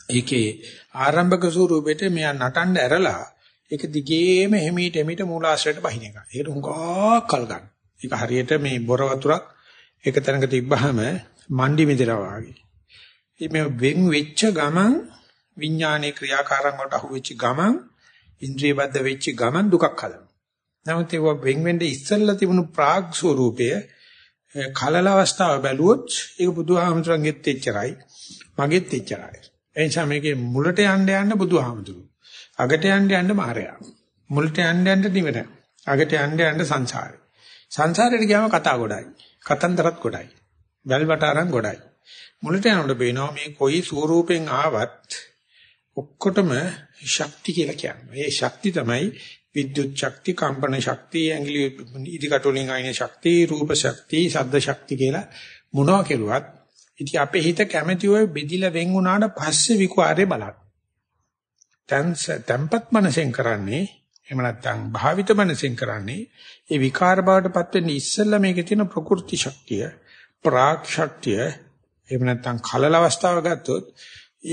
Speaker 1: ඒකේ ආරම්භක ස්වරූපෙට මෙයා නටන්න ඇරලා ඒක දිගේම එහිමීට එමිට මූලාශ්‍රයට බහින එක. ඒකට හුඟා කල් ගන්න. ඒක හරියට මේ බොර වතුරක් එක තැනක තිබ්බහම මණ්ඩි මිදලා වගේ. මේ වෙන් වෙච්ච ගමන් විඥානයේ ක්‍රියාකාරම් වලට අහු වෙච්ච ගමන් ඉන්ද්‍රිය බද්ධ වෙච්ච ගමන් දුකක් හදනවා. නමුත් ඒක වෙන් වෙන්නේ ඉස්සෙල්ලා තිබුණු ප්‍රාග් ස්වරූපය කලල අවස්ථාව බැලුවොත් ඒක බුදුහාමුදුරන්ගෙත් එච්චරයි මගෙත් එච්චරයි. ඒ නිසා මේකේ මුලට යන්න යන්න බුදුහාමුදුරු. අගට යන්න යන්න මායя. මුලට යන්න යන්න නිවන. අගට යන්න යන්න සංසාරේ. සංසාරේට ගියාම කතා ගොඩයි. කතන්දරත් ගොඩයි. වැල්වටාරම් ගොඩයි. මුලට යනකොට බේනවා මේ කොයි ස්වරූපෙන් ආවත් ඔක්කොටම ශක්ති කියලා කියන්නේ. මේ ශක්ති තමයි විද්‍යුත් ශක්ති, කම්පන ශක්ති, ඇඟිලි ඉදිකටෝලින් ආින ශක්ති, රූප ශක්ති, ශබ්ද ශක්ති කියලා මොනවා කෙරුවත් ඉතින් අපේ හිත කැමැති ඔය බෙදිලා වෙන් වුණාට පස්සේ විකාරේ බලන්න. දැන් tempat මනසෙන් කරන්නේ එහෙම නැත්නම් භාවිත මනසෙන් කරන්නේ ඒ විකාර බවටපත් වෙන්නේ ඉස්සෙල්ලා මේකේ තියෙන ප්‍රකෘති ශක්තිය, ප්‍රාක් ශක්තිය, එහෙම නැත්නම් කලල අවස්ථාව ගත්තොත්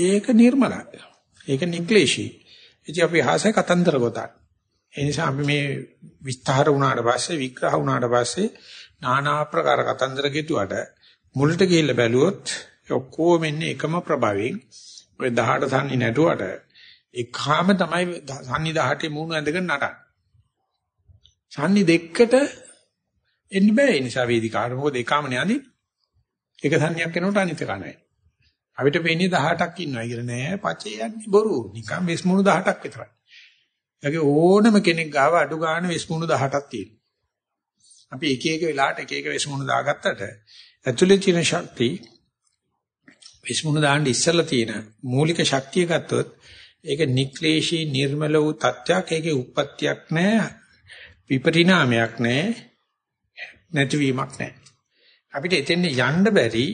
Speaker 1: ඒක නිර්මලයි. ඒක නිග්ලේශී. ඉතින් අපි හාසය කතන්දර ගොතන. ඒ නිසා අපි මේ විස්තර වුණාට පස්සේ විග්‍රහ වුණාට පස්සේ নানা ආකාර කතන්දර ගෙතුවට මුලට ගිහිල්ලා බැලුවොත් ඔක්කොම එන්නේ එකම ප්‍රභාවයෙන් ඔය 18 තන්නේ නැටුවට එකම තමයි සන්නි 18 මූණු ඇඳගෙන නටන්නේ. සන්නි දෙකකට එන්න බෑ ඒ නිසා වේදිකාවට මොකද එකම නේ එක සන්නියක් කෙනකොට අනිත් එක නැහැ. අපිට වෙන්නේ 18ක් ඉන්නවා කියලා නෑ පචේ යන්නේ බොරු. නිකන් වෙස්මුණු 18ක් විතරයි. ඒගේ ඕනම කෙනෙක් ගාව අඩු ගන්න වෙස්මුණු 18ක් තියෙනවා. අපි එක එක වෙලාවට එක එක වෙස්මුණු දාගත්තට ඇතුලේ තියෙන ශක්තිය විශ්මුණ දාන්න ඉස්සලා තියෙන මූලික ශක්තිය ගත්තොත් ඒක නික්ලේශී නිර්මල වූ තත්ත්වයක්. ඒකේ උප්පත්තියක් නැහැ විපරිණාමයක් නැහැ නැතිවීමක් නැහැ අපිට එතෙන් යන්න බැරි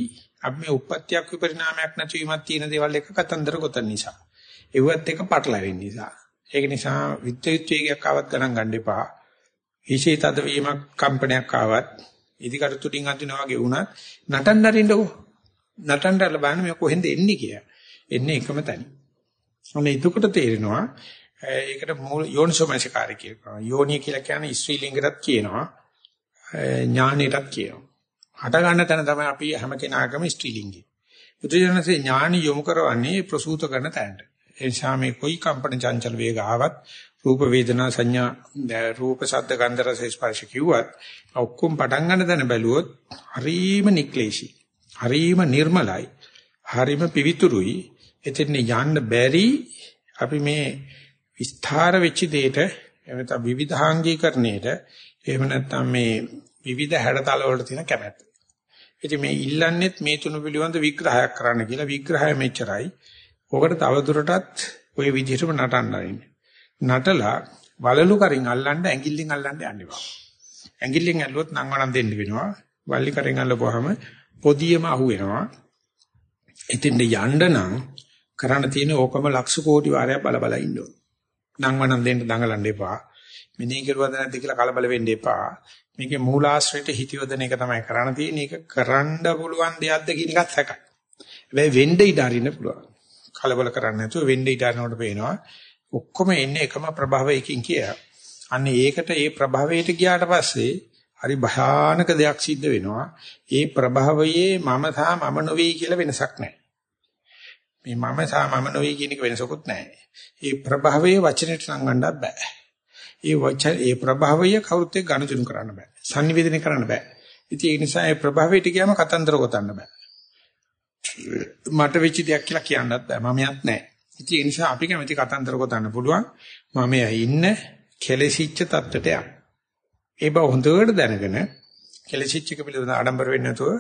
Speaker 1: අපි මේ උප්පත්තියක් විපරිණාමයක් නැතිවීමක් තියෙන දේවල් එක කතන්දර ගොතන නිසා. ඒවත් එක පටලැවෙන නිසා. ඒක නිසා විද්‍යුත් වේගයක් ආවත් ගණන් ගන්න එපා. විශේෂ තදවීමක් කම්පනයක් ආවත් ඉදිකට තුඩින් අදිනවා වගේ වුණත් නටන්න අරින්නකෝ නටන්න ලබන්නේ මේ කොහෙන්ද එන්නේ කියලා. එන්නේ එකම තැන. අනේ එතකොට තේරෙනවා ඒකට යෝනිසෝමනසිකාරය කියනවා. යෝනිය කියලා කියන්නේ ස්ත්‍රීලිංගයටත් කියනවා. ඥානෙටත් කියනවා. හට ගන්න තැන තමයි අපි හැම කෙනාගම ස්ත්‍රීලිංගය. බුදුජානකසේ ඥාන යොමු කරවන්නේ ප්‍රසූත කරන තැනට. ඒ නිසා මේ කොයි කම්පන චංචල වේග ආවත් රූප වේදනා සංඥා රූප ශබ්ද ගන්ධ රස ස්පර්ශ කිව්වත් ඔක්කොම පටන් ගන්න තැන බැලුවොත් හරීම නික්ලේශී. හරීම නිර්මලයි. හරීම පිවිතුරුයි. එතෙන් යන්න බැරි අපි මේ විස්තර වෙච්ච දෙයට එහෙම නැත්නම් විවිධාංගීකරණයට එහෙම නැත්නම් මේ විවිධ හැඩතල වලට තියෙන කැමැත්ත. ඉතින් මේ ඉල්ලන්නේත් මේ තුන පිළිබඳ විග්‍රහයක් කරන්න කියලා විග්‍රහය මෙච්චරයි. ඔකට තවදුරටත් ওই විදිහටම නටන්න ආරින්න. නටලා වලලු කරින් අල්ලන්න ඇඟිල්ලෙන් අල්ලන්න යන්න එපා. ඇඟිල්ලෙන් ඇල්ලුවොත් නම් වණන් දෙන්න වෙනවා. වල්ලි කරින් අල්ලපුවාම පොදියම අහු වෙනවා. එතෙන්ද යන්න නම් කරන්න තියෙන ඕකම ලක්ෂ කෝටි වාරයක් බල බල ඉන්න ඕන. නම් වණන් දෙන්න දඟලන්න එපා. මිනිහ කෙරුවද නැද්ද කියලා කලබල වෙන්න එපා. මේකේ මූලාශ්‍රයට හිතියොදන එක තමයි කරන්න තියෙන්නේ. ඒක කරන්න පුළුවන් දෙයක්ද කියන එකත් සැකයි. හැබැයි වෙන්න ඉඩ අරින්න පුළුවන්. කලබල කරන්නේ නැතුව වෙන්න ඉඩ අරිනකොට පේනවා ඔක්කොම එන්නේ එකම ප්‍රභාවයකින් කියලා. අන්න ඒකට ඒ ප්‍රභාවයට ගියාට පස්සේ හරි භයානක දෙයක් සිද්ධ වෙනවා. ඒ ප්‍රභාවයේ මම සහ මම නොවේ කියලා වෙනසක් නැහැ. මේ මම සහ මම නොවේ කියන එක වෙනසකුත් නැහැ. ඒ ප්‍රභාවයේ වචනෙට නංගන්නත් බෑ. ඒ වචන ඒ ප්‍රභාවය කවුරුත් එක්ක ගනුදෙනු කරන්න බෑ. sannivedana කරන්න බෑ. ඉතින් ඒ නිසා ඒ ප්‍රභාවයට ගියාම කතන්දර ගොතන්න බෑ. මට වෙච්ච දෙයක් කියලා කියන්නත් බෑ. මමයක් නැහැ. ඉතින් ඒ නිසා අපි කැමති කතන්දර ගොතන්න පුළුවන්. මම ඉන්න කෙලෙසිච්ච තත්ත්වයට යන්න. ඒ බව හොඳට දැනගෙන කෙලෙසිච්ච එක පිළිබඳ ආඩම්බර වෙන්නේ නැතුව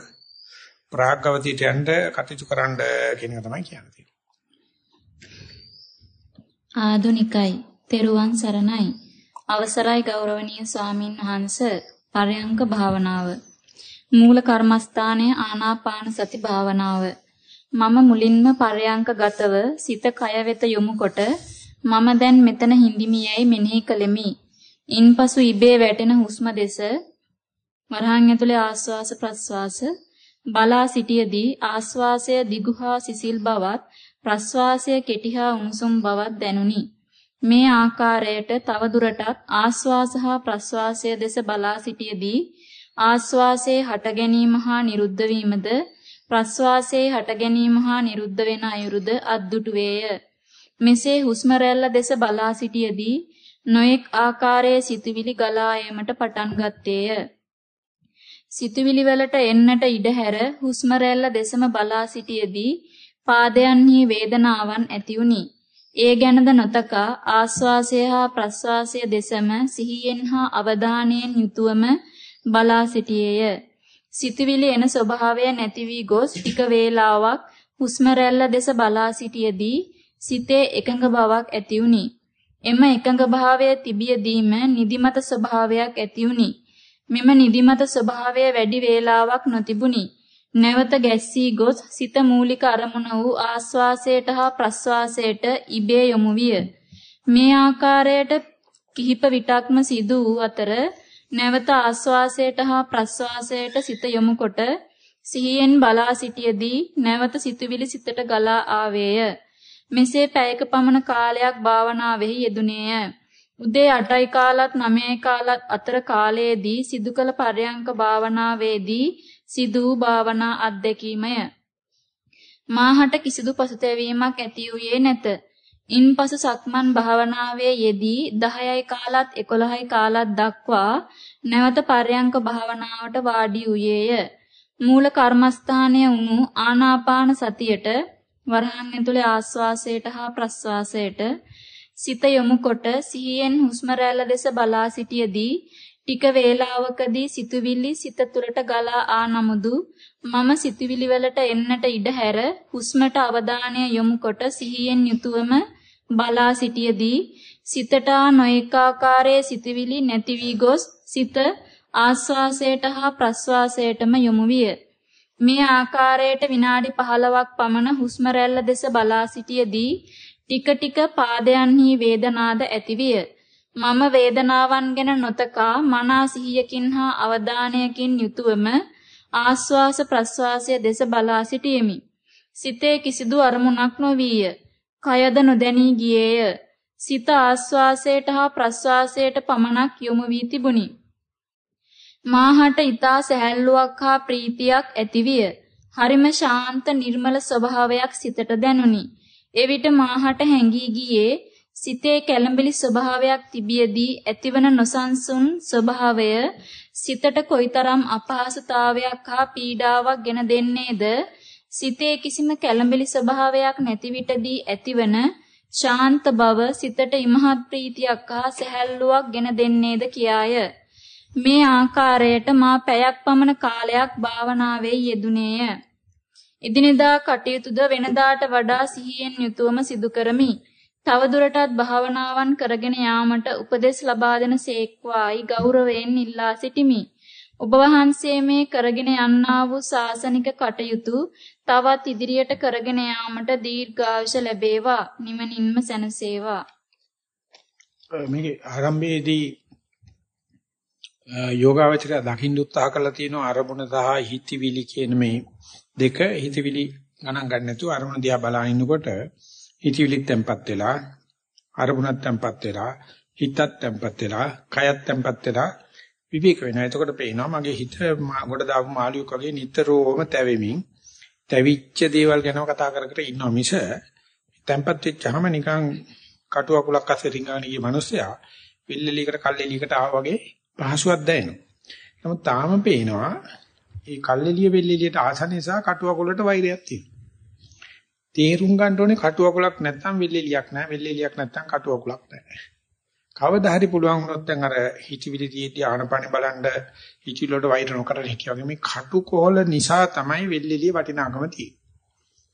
Speaker 1: ප්‍රාග්ගවතියට යන්න කටයුතු කරන්න කියන එක තමයි කියන්නේ.
Speaker 2: ආදුනිකයි, තෙරුවන් සරණයි. අවසරයි ගෞරවනීය ස්වාමින් වහන්ස පරයන්ක භාවනාව. මූල කර්මස්ථානයේ ආනාපාන සති භාවනාව. මම මුලින්ම පරයන්ක ගතව සිත කය වෙත යොමු කොට මම දැන් මෙතන හිඳිමියයි මෙනෙහි කළෙමි. ඉන්පසු ඉබේ වැටෙන හුස්ම දෙස වරහන් ඇතුලේ ආස්වාස ප්‍රස්වාස බලා සිටියේදී ආස්වාසය දිගු හා සිසිල් බවත් ප්‍රස්වාසය කෙටි හා උණුසුම් බවත් දැනුනි. මේ ආකාරයට තව දුරටත් ආස්වාස හා ප්‍රස්වාසය දෙස බලා සිටියේදී ආස්වාසයේ හට ගැනීම හා නිරුද්ධ වීමද ප්‍රස්වාසයේ හට ගැනීම හා නිරුද්ධ වෙන අයුරුද අද්දුටු වේය. මෙසේ හුස්ම රැල්ල දෙස බලා සිටියේදී නොඑක් ආකාරයේ සිතුවිලි ගලා යාමට පටන් ගත්තේය. සිතුවිලි වලට එන්නට ඉඩ හැර හුස්ම රැල්ල දෙසම බලා සිටියේදී පාදයන්හි වේදනාවන් ඇතිුනි. ඒ ගැනද නොතකා ආස්වාසය හා ප්‍රස්වාසය දෙසම සිහියෙන් හා අවධානයෙන් යුතුවම බලා සිටියේය. සිතුවිලි එන ස්වභාවය නැති වී ගොස් ටික වේලාවක් හුස්ම රැල්ල දෙස බලා සිටියේදී සිතේ එකඟ බවක් ඇතිුනි. එම එකඟ භාවය තිබියදීම නිදිමත ස්වභාවයක් ඇතිුනි. මෙම නිදිමත ස්වභාවය වැඩි වේලාවක් නොතිබුනි. නැවත ගැස්සී ගොස් සිත මූලික අරමුණ වූ ආස්වාසයට හා ප්‍රස්වාසයට ඉබේ යොමු විය. මේ ආකාරයට කිහිප විටක්ම සිදු වූ අතර නැවත ආස්වාසයට හා ප්‍රස්වාසයට සිත යොමුකොට සිහියෙන් බලා සිටියේදී නැවත සිතුවිලි සිතට ගලා ආවේය. මෙසේ පැයක පමණ කාලයක් භාවනාවෙහි යෙදුනේය. උදේ 8යි කාලත් 9යි කාලත් අතර කාලයේදී සිදු කළ පරයන්ක භාවනාවේදී සිදු වූ භාවනා අත්දැකීමය. මාහට කිසිදු පසුතැවීමක් ඇති වූයේ නැත. ඉන්පසු සක්මන් භාවනාවේ යෙදී 10යි කාලත් 11යි කාලත් දක්වා නැවත පර්යංක භාවනාවට වාඩි වූයේය. මූල කර්මස්ථානයේ වුණු ආනාපාන සතියට වරහන් ඇතුලේ ආස්වාසයට හා ප්‍රස්වාසයට සිත යොමු කොට සිහියෙන් හුස්ම රැල්ල දෙස බලා සිටියේදී ටික වේලාවකදී සිතුවිලි සිත තුළට ගලා ආ නමුදු මම සිතුවිලි වලට එන්නට ඉඩ හැර හුස්මට අවධානය යොමු කොට සිහියෙන් යුතුවම බලා සිටියේදී සිතට නොඑකාකාරයේ සිතුවිලි නැති වී ගොස් සිත ආස්වාසයට හා ප්‍රස්වාසයටම යොමු විය. මේ ආකාරයට විනාඩි 15ක් පමණ හුස්ම රැල්ල දෙස බලා සිටියේදී ටික ටික පාදයන්හි වේදනාද ඇතිවිය. මම වේදනාවන් ගැන නොතකා මනා සිහියකින් හා අවධානයකින් යුතුවම ආස්වාස ප්‍රස්වාසය දෙස බලා සිටියෙමි. සිතේ කිසිදු අරමුණක් නොවිය. කයද නොදැනී ගියේය. සිත ආස්වාසයට හා ප්‍රස්වාසයට පමණක් යොමු වී තිබුණි. මාහට ඊතා සැහැල්ලුවක් හා ප්‍රීතියක් ඇතිවිය. හරිම ශාන්ත නිර්මල ස්වභාවයක් සිතට දැනුනි. එවිට මාහට හැඟී ගියේ සිතේ කැළඹිලි ස්වභාවයක් තිබියදී ඇතිවන නොසන්සුන් ස්වභාවය සිතට කොයිතරම් අපහසුතාවයක් හා පීඩාවක් ගෙන දෙන්නේද සිතේ කිසිම කැළඹිලි ස්වභාවයක් නැති විටදී ඇතිවන ශාන්ත බව සිතට ඉමහත් ප්‍රීතියක් හා සැහැල්ලුවක් ගෙන දෙන්නේද කියාය. මේ ආකාරයට මා පැයක් පමණ කාලයක් භාවනාවේ යෙදුනේය. එදිනෙදා කටයුතුද වෙනදාට වඩා සිහියෙන් යුතුවම සිදු කරමි. තවදුරටත් භාවනාවන් කරගෙන යාමට උපදෙස් ලබා දෙන සේක්වායි ගෞරවයෙන් ඉල්ලා සිටිමි. ඔබ වහන්සේ මේ කරගෙන යන්නා වූ සාසනික කටයුතු තවත් ඉදිරියට කරගෙන යාමට දීර්ඝායුෂ ලැබේවා නිමනින්ම සැනසේවා
Speaker 1: මේකේ ආරම්භයේදී යෝගාවචරය දකින්න උත්සාහ කළා තියෙනවා අරමුණ සහ හිතවිලි කියන මේ දෙක හිතවිලි ගණන් ගන්න නැතුව අරමුණ දිහා බලන ඉන්නකොට හිතවිලිත් tempat වෙලා අරමුණත් tempat වෙලා හිතත් tempat වෙලා කයත් tempat වෙලා විවේක වෙනවා. එතකොට පේනවා මගේ හිත ගොඩ දාපු මාළියෙක් වගේ නිතරම තැවෙමින් තැවිච්ච දේවල් ගැන කතා කර කර ඉන්නවා මිස tempat වෙච්චාම නිකන් කටු අකුලක් අස්සේ රිංගාන ගිය මිනිස්සයා විල්ලලියකට කල්ලෙලියකට ආවා වගේ පහසුවක් දැනෙනවා. නමුත් තාම පේනවා මේ කල්ලෙලිය වෙල්ලෙලියට ආස නිසා කටු අකුලට වෛරයක් තියෙනවා. තේරුම් ගන්න ඕනේ කටු අකුලක් නැත්නම් වෙල්ලෙලියක් නැහැ වෙල්ලෙලියක් නැත්නම් කටු අකුලක් නැහැ. කවදා හරි පුළුවන් වුණොත් දැන් අර හිතවිලි දිදී ආනපන බලන්න හිතවිලි වලට වෛර නොකර හිටිය වගේ මේ කටුකොහල නිසා තමයි වෙල්ලිලිය වටිනාකම තියෙන්නේ.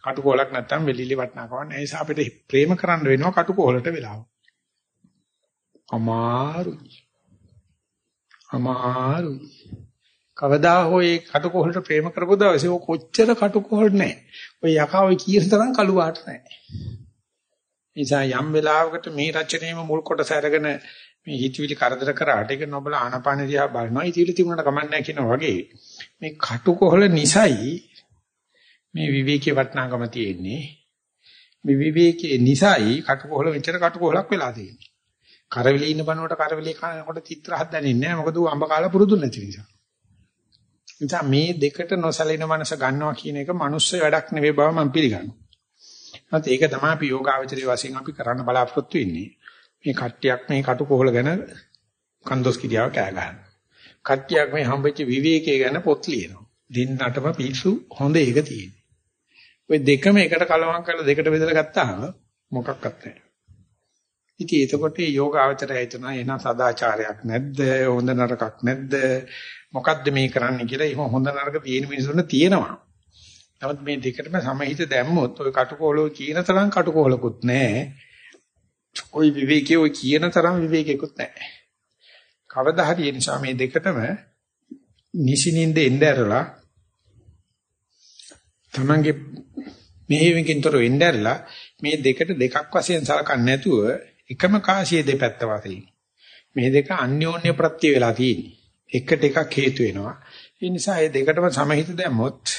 Speaker 1: කටුකොහලක් නැත්තම් වෙල්ලිලිය වටිනාකම නැහැ. ඒ නිසා අපිට ප්‍රේම කරන්න වෙනවා කටුකොහලට වෙලාව. අමාරුයි. අමාරුයි. කවදා හෝ ඒ කටුකොහලට ප්‍රේම කරපු දවසේ ඔය කොච්චර කටුකොහල් නැහැ. ඔය යකා ඔය කීන තරම් කළු වාට නැහැ. නිසා යම් වෙලාවකට මේ රචනයේම මුල් කොටස අරගෙන මේ හිතවිලි කරදර කරාට ඒක නොබල ආනපාන දිහා බලනවා. හිතවිලි තිබුණාට කමක් නැහැ කියනවා වගේ මේ කටුකොහල නිසයි මේ විවේකී වටනාකම තියෙන්නේ. මේ විවේකී නිසයි කටුකොහල මෙච්චර කටුකොහලක් වෙලා තියෙන්නේ. කරවිලි ඉන්න බනකොට කරවිලි කනකොට චිත්‍ර හදන්නේ නැහැ. මොකද ඌ අඹ කාලා පුරුදු නැති නිසා. නිසා මේ දෙකට නොසලින මනස ගන්නවා කියන එක මනුස්ස වැඩක් නෙවෙයි බව මම පිළිගන්නවා. නැත්නම් ඒක තමයි අපි යෝගාවචරයේ වශයෙන් අපි කරන්න බලාපොරොත්තු වෙන්නේ. මේ කට්ටියක් මේ කටුකොහල ගැන කන්දොස් කිරියාව කෑ ගන්නවා. කට්ටියක් මේ හම්බෙච්ච විවේකයේ ගැන පොත් ලියනවා. දෙන්නටම පිස්සු හොඳ එක තියෙන්නේ. ඔය දෙකම එකට කලවම් කරලා දෙකට බෙදලා ගත්තාම මොකක්වත් නැහැ. ඉතින් එතකොට මේ යෝගාවචරය හිතනවා එන සදාචාරයක් නැද්ද? හොඳ නරකක් නැද්ද? මොකද්ද මේ කරන්නේ කියලා එහෙම හොඳ නරක තියෙන මිනිසුන්ට තියෙනවා. නමුත් මේ දෙකටම සමහිත දැම්මොත් ওই කටුකොලෝ කියන තරම් කටුකොලකුත් නැහැ. ওই විවේකයේ ওই කියන තරම් විවේකයකුත් නැහැ. කවදා හරි ඒ නිසා මේ දෙකටම නිසිනින්ද එන්න ඇරලා තමන්ගේ මෙහෙවකින්තර වෙන්න ඇරලා මේ දෙකට දෙකක් වශයෙන් සලකන්නේ නැතුව එකම කාසිය දෙපැත්ත වශයෙන් මේ දෙක අන්‍යෝන්‍ය ප්‍රත්‍ය වෙලා තියෙන්නේ. එකට එකක් හේතු වෙනවා. ඒ නිසා මේ දෙකටම සමහිත දැම්මොත්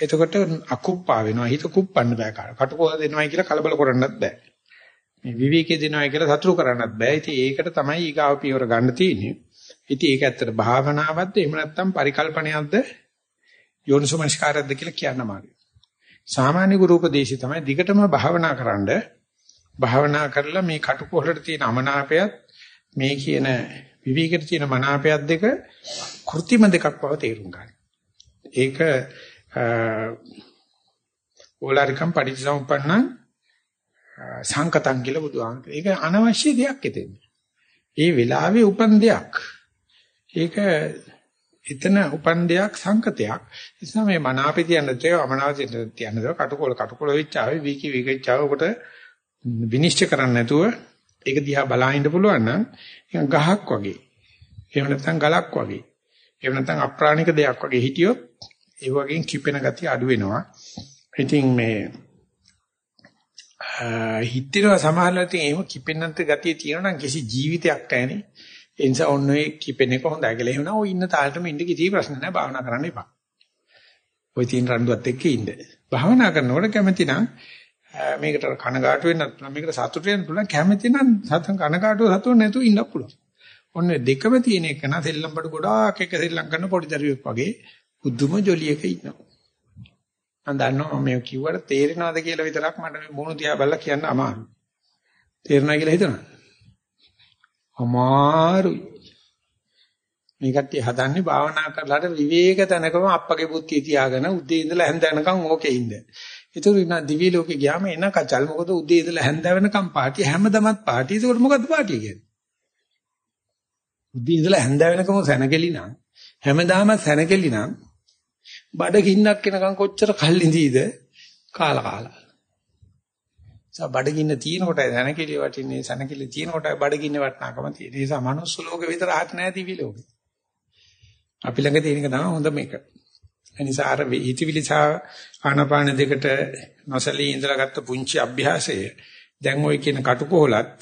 Speaker 1: එතකොට අකුප්පා වෙනවා. හිත කුප්පන්න බෑ කාට. කටුකොහ දෙනවයි කියලා කලබල කරන්නත් බෑ. මේ විවේකයේ දෙනවයි කියලා සතුරු කරන්නත් බෑ. ඉතින් ඒකට තමයි ඊගාව පියවර ගන්න තියෙන්නේ. ඉතින් ඒක ඇත්තට භාවනාවක්ද එහෙම නැත්නම් පරිකල්පනයක්ද යෝනිසෝමනස්කාරයක්ද කියලා කියන්න මාගේ. සාමාන්‍ය ගුරු උපදේශي තමයි දිගටම භාවනා කරන්න භාවනා කරලා මේ කටුකොහලට තියෙන අමනාපයත් මේ කියන විවිධකට තියෙන මනාපයත් දෙක කෘත්‍රිම දෙකක් බව තේරුම් ගන්න. ඒක ඕලාරිකම් පටිච්චසමුප්පන්න සංකතං කියලා බුදුහාම. ඒක අනවශ්‍ය දෙයක් එතෙන්. ඒ වෙලාවේ උපන් දෙයක්. ඒක එතන උපන් දෙයක් සංකතයක්. ඒ නිසා මේ මනාපේ තියන්න තේ අමනාපේ තියන්න දව කටුකොල කටුකොල වෙච්චාවේ වීකි වීකච්චාවකට විනිශ්චය කරන්න නැතුව ඒක දිහා බලහින්න පුළුවන් නම් ඒක ගහක් වගේ. එහෙම නැත්නම් ගලක් වගේ. එහෙම නැත්නම් අප්‍රාණික දෙයක් වගේ හිටියොත් ඒ වගේ කිපෙන ගතිය අඩු වෙනවා. ඉතින් මේ හිතේනවා සමහරවිට එහෙම කිපෙන්නත් ගතිය තියෙනවා නම් කිසි ජීවිතයක් නැහැනේ. ඒ නිසා ඔන්න ඔය කිපෙන එක හොඳයි කියලා. එහෙනම් ඔය ඉන්න තාලෙටම ඉන්න කිසි ප්‍රශ්න නැහැ. භාවනා කරන්න එපා. ඔය තියෙන රණ්ඩුවත් එක්ක ඉන්න. භාවනා කරනකොට කැමති නම් මේකට කනගාටු වෙන්නත් පුළුවන්. මේකට සතුටු වෙන්න පුළුවන්. කැමති නම් සතන් කනගාටු සතුටු නැතුව ඉන්න පුළුවන්. ඔන්න දෙකම තියෙන එක නා සෙල්ලම් බඩ ගොඩාක් එක සෙල්ලම් කරන පොඩි දරුවෙක් වගේ බුදුම ජොලියක ඉන්නවා. මම දන්නවා මම මේ කිව්වට තේරෙනවද කියලා විතරක් මට මේ මොන දිහා බලලා කියන්න අමාරුයි. තේරෙනවා කියලා හිතනවා. අමාරුයි. මේ කට්ටිය හදන්නේ භාවනා කරලාට විවේක තැනකම අප්පගේ බුද්ධිය තියාගෙන උදේ ඉඳලා හැන්ද වෙනකන් ඕකේ ඉන්න. ඒතර ඉන්න දිවි ලෝකේ ගියාම එන කචල් මොකද උදේ ඉඳලා හැන්ද වෙනකන් පාටි හැමදමත් පාටි. ඒකට මොකද්ද පාටි කියන්නේ? උදේ ඉඳලා හැන්ද වෙනකම සැනකෙලි නම් හැමදාම සැනකෙලි නම් බඩගින්නක් එනකන් කොච්චර කල් ඉඳීද කාලා කාලා. සා බඩගින්න තියෙන කොටයි සැනකෙලිය වටින්නේ සැනකෙලිය තියෙන කොටයි බඩගින්න වටනකම තියෙන. ඒ නිසා මනුස්ස ලෝකෙ විතර අහක් නැහැ දිවි ලෝකෙ. අපි ළඟ තියෙන එක තමයි හොඳ මේක. ඒ නිසා අර හිතවිලි සහ ආනාපාන දෙකට නොසලී ඉඳලා ගත්ත පුංචි අභ්‍යාසය දැන් ওই කියන කටුකොහලත්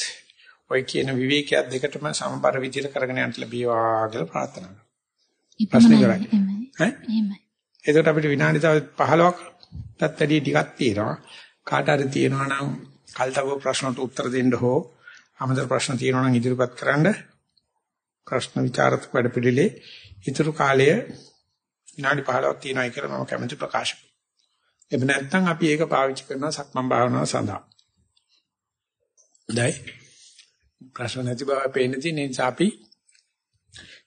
Speaker 1: ওই කියන විවේකයක් දෙකටම සමබර විදිහට කරගෙන යන්න ලැබීවා කියලා ප්‍රාර්ථනා කරනවා.
Speaker 2: ප්‍රශ්න කරන්නේ. එහෙමයි.
Speaker 1: එතකොට අපිට විනාඩි තව 15ක්ටත් වැඩි ටිකක් තියෙනවා. කාට හරි තියෙනවා නම් කල්තව ප්‍රශ්නට උත්තර දෙන්න හෝ අමතර ප්‍රශ්න තියෙනවා නම් ඉදිරිපත් කරන්න. ප්‍රශ්න විචාරක වැඩ පිළිලේ ඊතුරු කාලය විනාඩි 15ක් තියෙනවා කියලා මම කැමති ප්‍රකාශ කරනවා. එහෙම නැත්නම් අපි ඒක පාවිච්චි කරනවා සක්මන් භාවනාව සඳහා. දැයි ප්‍රශ්න නැති බව පේන තියෙන නිසා අපි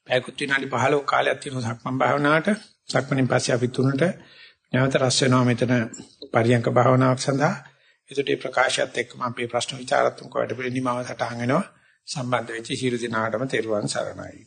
Speaker 1: පැයකුත් විනාඩි 15ක කාලයක් තියෙනවා සක්මන් භාවනාවට. සක්මණෙන් පස්සේ අපි තුනට නැවත රැස් වෙනවා මෙතන පරියංක භාවනාවක් සඳහා. ඒකට මේ ප්‍රකාශයත් එක්කම අපේ ප්‍රශ්න විචාරාත්මක වැඩ පිළිනිමව සටහන් වෙනවා. සම්බන්ධ වෙච්ච සියලු දෙනාටම තෙරුවන් සරණයි.